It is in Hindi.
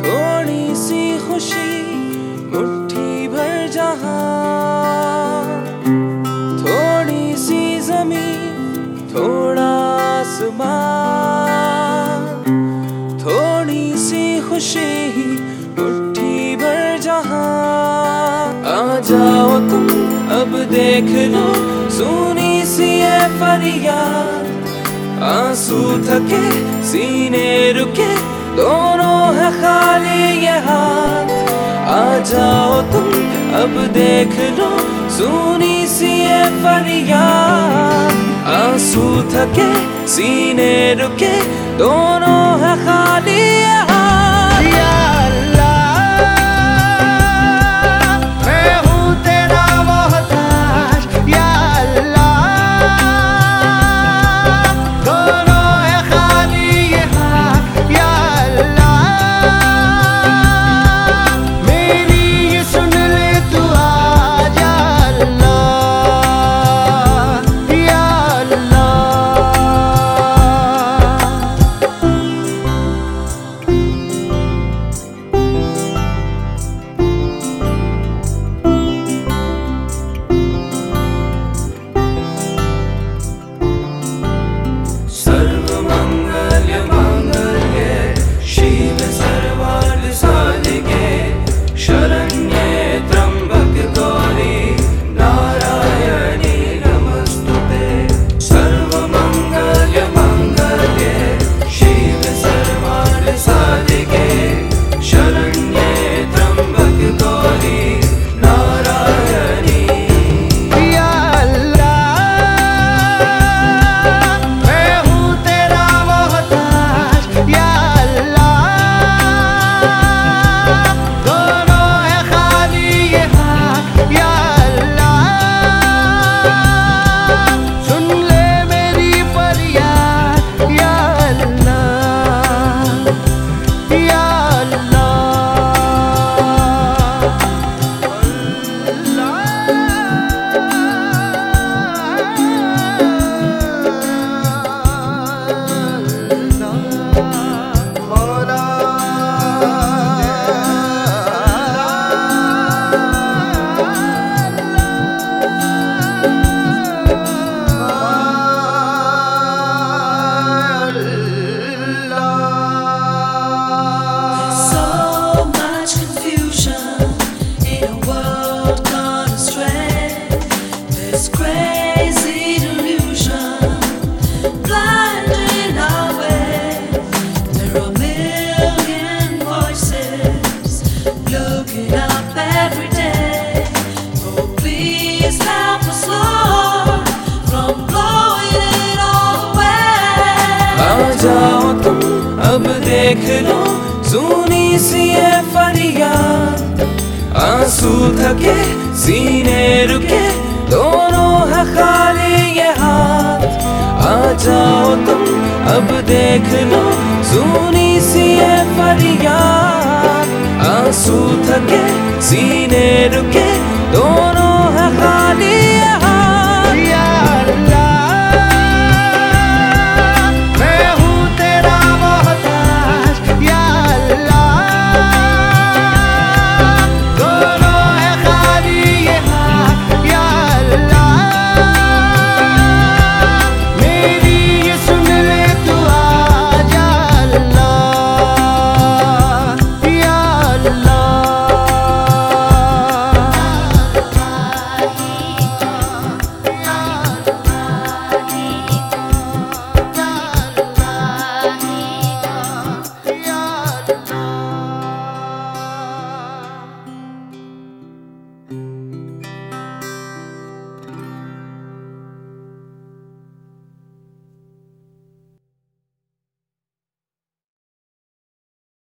थोड़ी सी खुशी मुट्ठी भर जहाँ। थोड़ी सी ज़मीन, थोड़ा आसमान। थोड़ी सी खुशी मुट्ठी भर जहाँ। आ जाओ तुम, अब देख लो, सुनी सी है फरियाद। आँसू थके, सीने रुके दोनों है खाली ये हाथ। आ जाओ तुम, अब देख लो, सुनी सी ये फरियाद। आँसू थके, सीने रुके, दोनों है खाली जाओ तुम, अब देख लो, सुनी सी है फरियाद। आँसू थके, सीने रुके, दोनों है खाली ये हाथ। आ जाओ तुम, अब देख लो, सुनी सी है फरियाद। आँसू थके, सीने रुके